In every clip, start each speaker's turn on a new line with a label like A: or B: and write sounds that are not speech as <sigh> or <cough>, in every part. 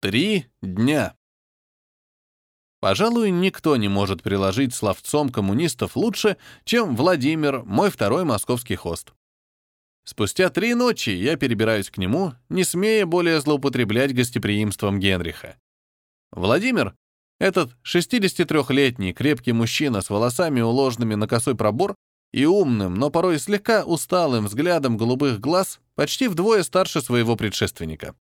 A: Три дня. Пожалуй, никто не может приложить словцом коммунистов лучше, чем Владимир, мой второй московский хост. Спустя три ночи я перебираюсь к нему, не смея более злоупотреблять гостеприимством Генриха. Владимир, этот 63-летний крепкий мужчина с волосами, уложенными на косой пробор, и умным, но порой слегка усталым взглядом голубых глаз, почти вдвое старше своего предшественника.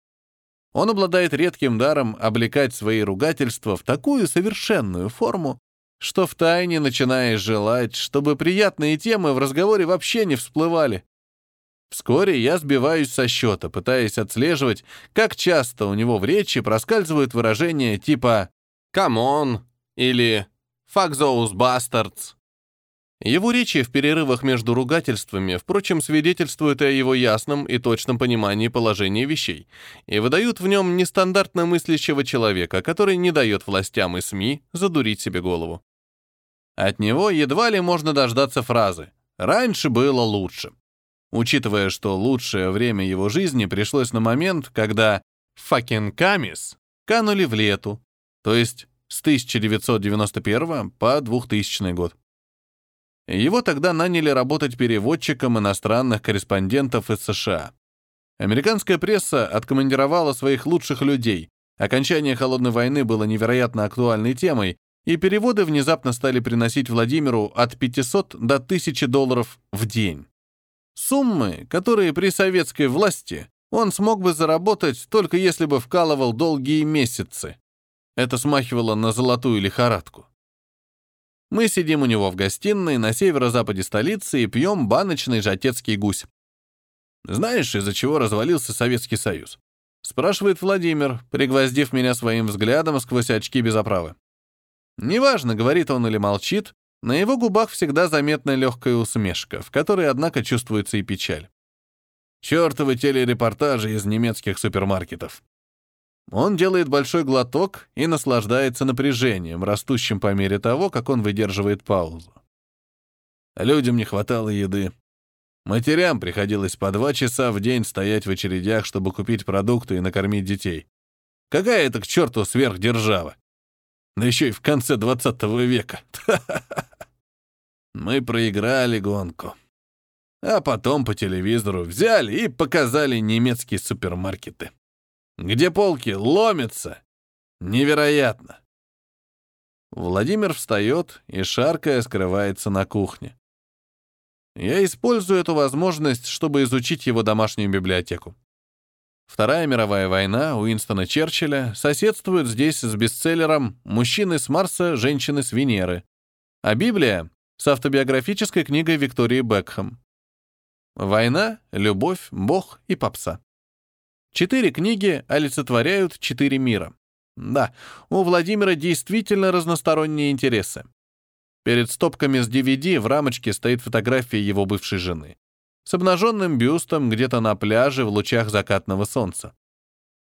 A: Он обладает редким даром облекать свои ругательства в такую совершенную форму, что втайне начинаешь желать, чтобы приятные темы в разговоре вообще не всплывали. Вскоре я сбиваюсь со счета, пытаясь отслеживать, как часто у него в речи проскальзывают выражения типа «come on» или «fuck those bastards». Его речи в перерывах между ругательствами, впрочем, свидетельствуют о его ясном и точном понимании положения вещей и выдают в нем нестандартно мыслящего человека, который не дает властям и СМИ задурить себе голову. От него едва ли можно дождаться фразы «раньше было лучше», учитывая, что лучшее время его жизни пришлось на момент, когда «fucking камис» канули в лету, то есть с 1991 по 2000 год. Его тогда наняли работать переводчиком иностранных корреспондентов из США. Американская пресса откомандировала своих лучших людей. Окончание Холодной войны было невероятно актуальной темой, и переводы внезапно стали приносить Владимиру от 500 до 1000 долларов в день. Суммы, которые при советской власти он смог бы заработать, только если бы вкалывал долгие месяцы. Это смахивало на золотую лихорадку. Мы сидим у него в гостиной на северо-западе столицы и пьем баночный жатецкий гусь. Знаешь, из-за чего развалился Советский Союз? Спрашивает Владимир, пригвоздив меня своим взглядом сквозь очки без оправы. Неважно, говорит он или молчит, на его губах всегда заметна легкая усмешка, в которой, однако, чувствуется и печаль. Чёртовы телерепортажи из немецких супермаркетов. Он делает большой глоток и наслаждается напряжением, растущим по мере того, как он выдерживает паузу. Людям не хватало еды. Матерям приходилось по два часа в день стоять в очередях, чтобы купить продукты и накормить детей. Какая это к черту сверхдержава? Да еще и в конце 20 века. <laughs> Мы проиграли гонку. А потом по телевизору взяли и показали немецкие супермаркеты где полки ломятся. Невероятно. Владимир встает и, шаркая, скрывается на кухне. Я использую эту возможность, чтобы изучить его домашнюю библиотеку. Вторая мировая война Уинстона Черчилля соседствует здесь с бестселлером «Мужчины с Марса, женщины с Венеры», а Библия — с автобиографической книгой Виктории Бекхэм. Война, любовь, Бог и попса. Четыре книги олицетворяют четыре мира. Да, у Владимира действительно разносторонние интересы. Перед стопками с DVD в рамочке стоит фотография его бывшей жены. С обнаженным бюстом где-то на пляже в лучах закатного солнца.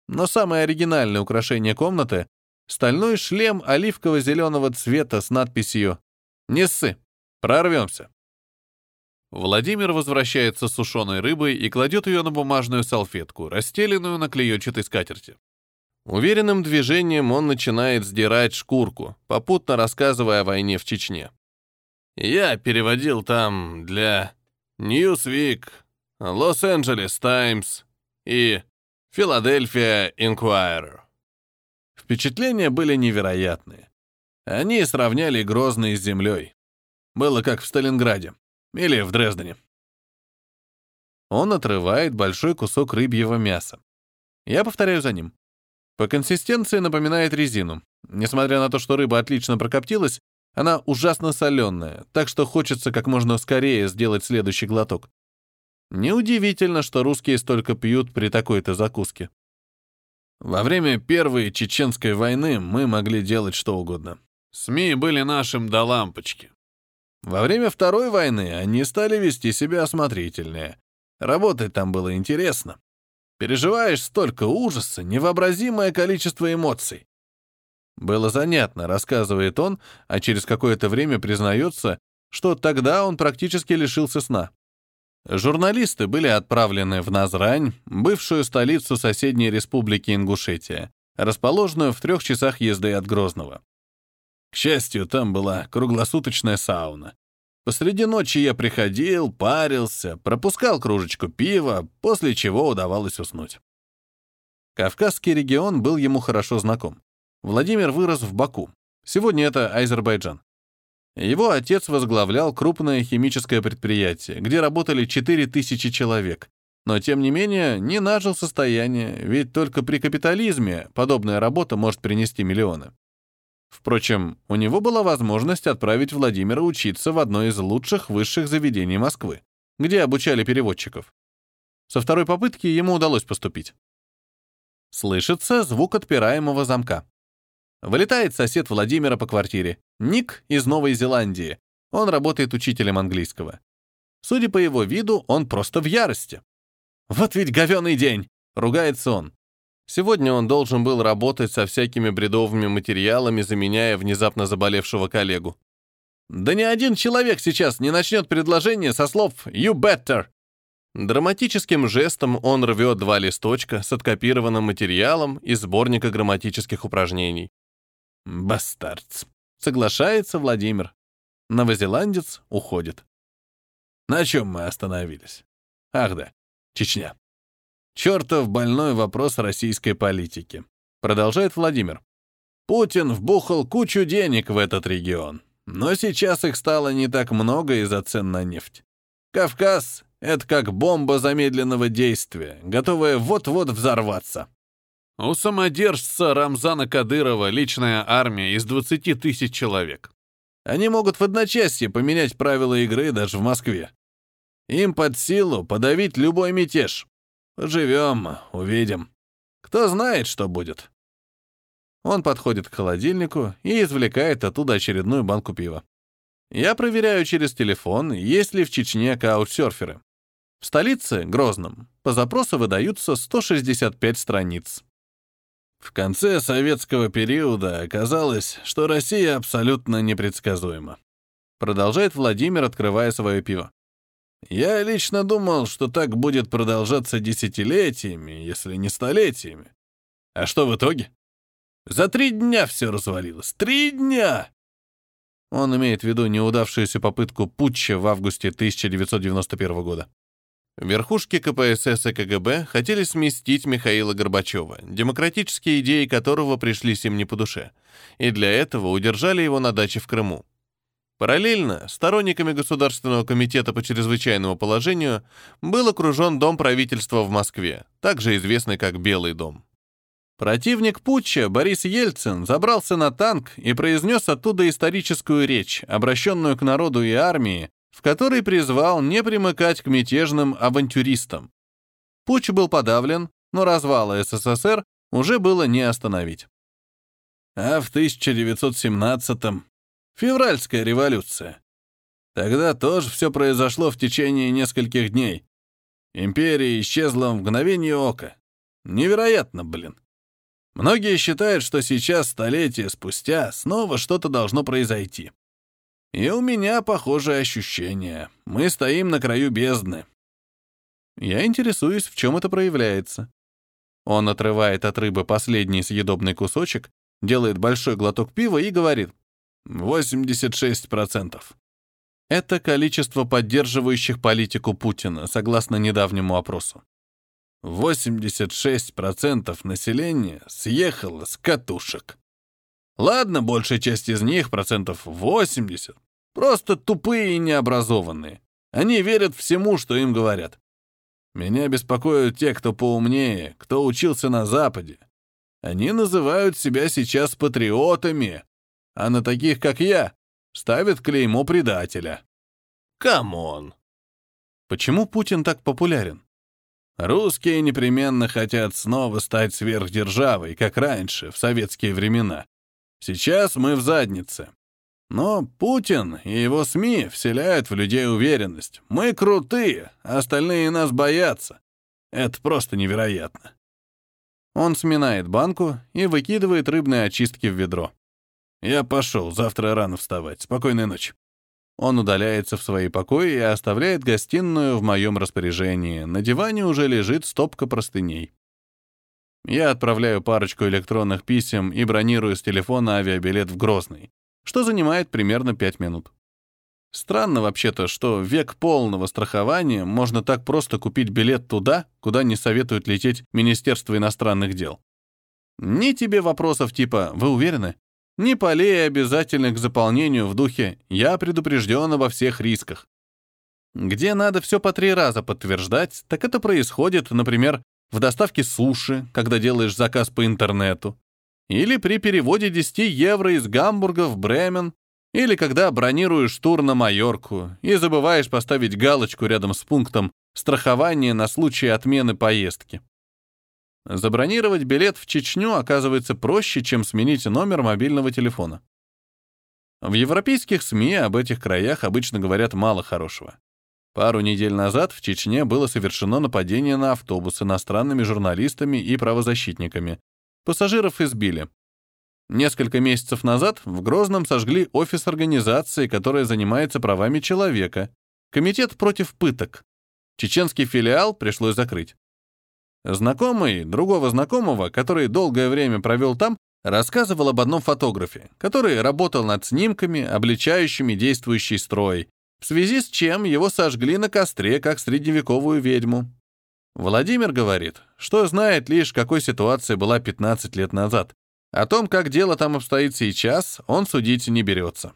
A: Но самое оригинальное украшение комнаты — стальной шлем оливково-зеленого цвета с надписью «Не ссы, прорвемся». Владимир возвращается с сушеной рыбой и кладет ее на бумажную салфетку, расстеленную на клеенчатой скатерти. Уверенным движением он начинает сдирать шкурку, попутно рассказывая о войне в Чечне. «Я переводил там для Newsweek, Los-Angeles Times и Philadelphia Inquirer». Впечатления были невероятные. Они сравняли Грозный с землей. Было как в Сталинграде. Или в Дрездене. Он отрывает большой кусок рыбьего мяса. Я повторяю за ним. По консистенции напоминает резину. Несмотря на то, что рыба отлично прокоптилась, она ужасно соленая, так что хочется как можно скорее сделать следующий глоток. Неудивительно, что русские столько пьют при такой-то закуске. Во время Первой Чеченской войны мы могли делать что угодно. СМИ были нашим до лампочки. Во время Второй войны они стали вести себя осмотрительнее. Работать там было интересно. Переживаешь столько ужаса, невообразимое количество эмоций. Было занятно, рассказывает он, а через какое-то время признается, что тогда он практически лишился сна. Журналисты были отправлены в Назрань, бывшую столицу соседней республики Ингушетия, расположенную в трех часах езды от Грозного. К счастью, там была круглосуточная сауна. Посреди ночи я приходил, парился, пропускал кружечку пива, после чего удавалось уснуть. Кавказский регион был ему хорошо знаком. Владимир вырос в Баку. Сегодня это Азербайджан. Его отец возглавлял крупное химическое предприятие, где работали 4000 человек. Но, тем не менее, не нажил состояние, ведь только при капитализме подобная работа может принести миллионы. Впрочем, у него была возможность отправить Владимира учиться в одно из лучших высших заведений Москвы, где обучали переводчиков. Со второй попытки ему удалось поступить. Слышится звук отпираемого замка. Вылетает сосед Владимира по квартире. Ник из Новой Зеландии. Он работает учителем английского. Судя по его виду, он просто в ярости. «Вот ведь говёный день!» — ругается он. Сегодня он должен был работать со всякими бредовыми материалами, заменяя внезапно заболевшего коллегу. Да ни один человек сейчас не начнет предложение со слов «you better», Драматическим жестом он рвет два листочка с откопированным материалом из сборника грамматических упражнений. «Бастардс», — соглашается Владимир. Новозеландец уходит. На чем мы остановились? Ах да, Чечня. Чертов больной вопрос российской политики. Продолжает Владимир. Путин вбухал кучу денег в этот регион, но сейчас их стало не так много из-за цен на нефть. Кавказ это как бомба замедленного действия, готовая вот-вот взорваться. У самодержца Рамзана Кадырова личная армия из 20 тысяч человек. Они могут в одночасье поменять правила игры даже в Москве. Им под силу подавить любой мятеж. Живем, увидим. Кто знает, что будет. Он подходит к холодильнику и извлекает оттуда очередную банку пива. Я проверяю через телефон, есть ли в Чечне каучсерферы. В столице, Грозном, по запросу выдаются 165 страниц. В конце советского периода оказалось, что Россия абсолютно непредсказуема. Продолжает Владимир, открывая свое пиво. Я лично думал, что так будет продолжаться десятилетиями, если не столетиями. А что в итоге? За три дня все развалилось. Три дня! Он имеет в виду неудавшуюся попытку путча в августе 1991 года. Верхушки КПСС и КГБ хотели сместить Михаила Горбачева, демократические идеи которого пришлись им не по душе, и для этого удержали его на даче в Крыму. Параллельно сторонниками Государственного комитета по чрезвычайному положению был окружен Дом правительства в Москве, также известный как Белый дом. Противник путча Борис Ельцин забрался на танк и произнес оттуда историческую речь, обращенную к народу и армии, в которой призвал не примыкать к мятежным авантюристам. Путч был подавлен, но развала СССР уже было не остановить. А в 1917-м — февральская революция. Тогда тоже все произошло в течение нескольких дней. Империя исчезла в мгновение ока. Невероятно, блин. Многие считают, что сейчас, столетия спустя, снова что-то должно произойти. И у меня похожее ощущение. Мы стоим на краю бездны. Я интересуюсь, в чем это проявляется. Он отрывает от рыбы последний съедобный кусочек, делает большой глоток пива и говорит 86%. Это количество поддерживающих политику Путина, согласно недавнему опросу. 86% населения съехало с катушек. Ладно, большая часть из них, процентов 80, просто тупые и необразованные. Они верят всему, что им говорят. Меня беспокоят те, кто поумнее, кто учился на Западе. Они называют себя сейчас патриотами, а на таких, как я, ставят клеймо предателя. Come on! Почему Путин так популярен? Русские непременно хотят снова стать сверхдержавой, как раньше, в советские времена. Сейчас мы в заднице. Но Путин и его СМИ вселяют в людей уверенность. Мы крутые, а остальные нас боятся. Это просто невероятно. Он сминает банку и выкидывает рыбные очистки в ведро. Я пошел, завтра рано вставать. Спокойной ночи. Он удаляется в свои покои и оставляет гостиную в моем распоряжении. На диване уже лежит стопка простыней. Я отправляю парочку электронных писем и бронирую с телефона авиабилет в Грозный, что занимает примерно 5 минут. Странно вообще-то, что век полного страхования можно так просто купить билет туда, куда не советуют лететь Министерство иностранных дел. Ни тебе вопросов типа «Вы уверены?» Ни полей обязательных к заполнению в духе «Я предупрежден обо всех рисках». Где надо все по три раза подтверждать, так это происходит, например, в доставке суши, когда делаешь заказ по интернету, или при переводе 10 евро из Гамбурга в Бремен, или когда бронируешь тур на Майорку и забываешь поставить галочку рядом с пунктом «Страхование на случай отмены поездки». Забронировать билет в Чечню оказывается проще, чем сменить номер мобильного телефона. В европейских СМИ об этих краях обычно говорят мало хорошего. Пару недель назад в Чечне было совершено нападение на автобус иностранными журналистами и правозащитниками. Пассажиров избили. Несколько месяцев назад в Грозном сожгли офис организации, которая занимается правами человека, Комитет против пыток. Чеченский филиал пришлось закрыть. Знакомый другого знакомого, который долгое время провел там, рассказывал об одном фотографе, который работал над снимками, обличающими действующий строй, в связи с чем его сожгли на костре, как средневековую ведьму. Владимир говорит, что знает лишь, какой ситуация была 15 лет назад. О том, как дело там обстоит сейчас, он судить не берется.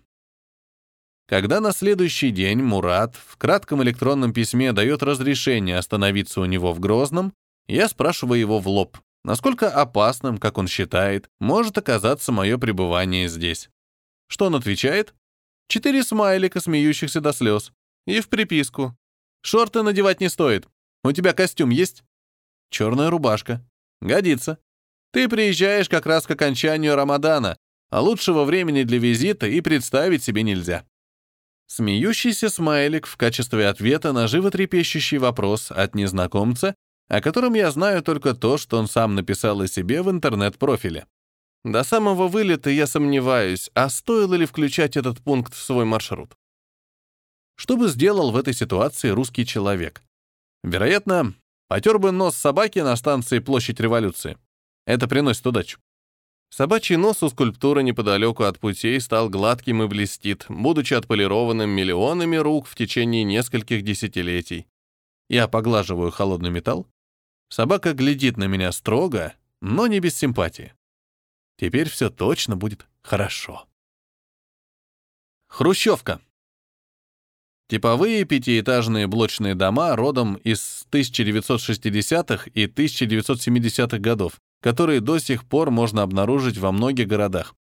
A: Когда на следующий день Мурат в кратком электронном письме дает разрешение остановиться у него в Грозном, я спрашиваю его в лоб, насколько опасным, как он считает, может оказаться мое пребывание здесь. Что он отвечает? Четыре смайлика, смеющихся до слез. И в приписку. Шорты надевать не стоит. У тебя костюм есть? Черная рубашка. Годится. Ты приезжаешь как раз к окончанию Рамадана, а лучшего времени для визита и представить себе нельзя. Смеющийся смайлик в качестве ответа на животрепещущий вопрос от незнакомца о котором я знаю только то, что он сам написал о себе в интернет-профиле. До самого вылета я сомневаюсь, а стоило ли включать этот пункт в свой маршрут. Что бы сделал в этой ситуации русский человек? Вероятно, потер бы нос собаки на станции Площадь Революции. Это приносит удачу. Собачий нос у скульптуры неподалеку от путей стал гладким и блестит, будучи отполированным миллионами рук в течение нескольких десятилетий. Я поглаживаю холодный металл, Собака глядит на меня строго, но не без симпатии. Теперь все точно будет хорошо. Хрущевка. Типовые пятиэтажные блочные дома родом из 1960-х и 1970-х годов, которые до сих пор можно обнаружить во многих городах.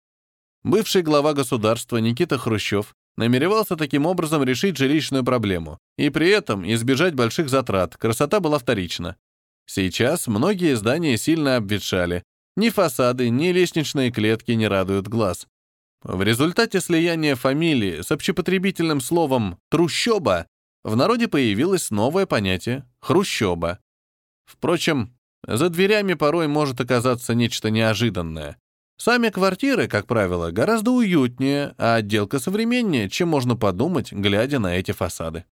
A: Бывший глава государства Никита Хрущев намеревался таким образом решить жилищную проблему и при этом избежать больших затрат, красота была вторична. Сейчас многие здания сильно обветшали. Ни фасады, ни лестничные клетки не радуют глаз. В результате слияния фамилии с общепотребительным словом «трущоба» в народе появилось новое понятие «хрущоба». Впрочем, за дверями порой может оказаться нечто неожиданное. Сами квартиры, как правило, гораздо уютнее, а отделка современнее, чем можно подумать, глядя на эти фасады.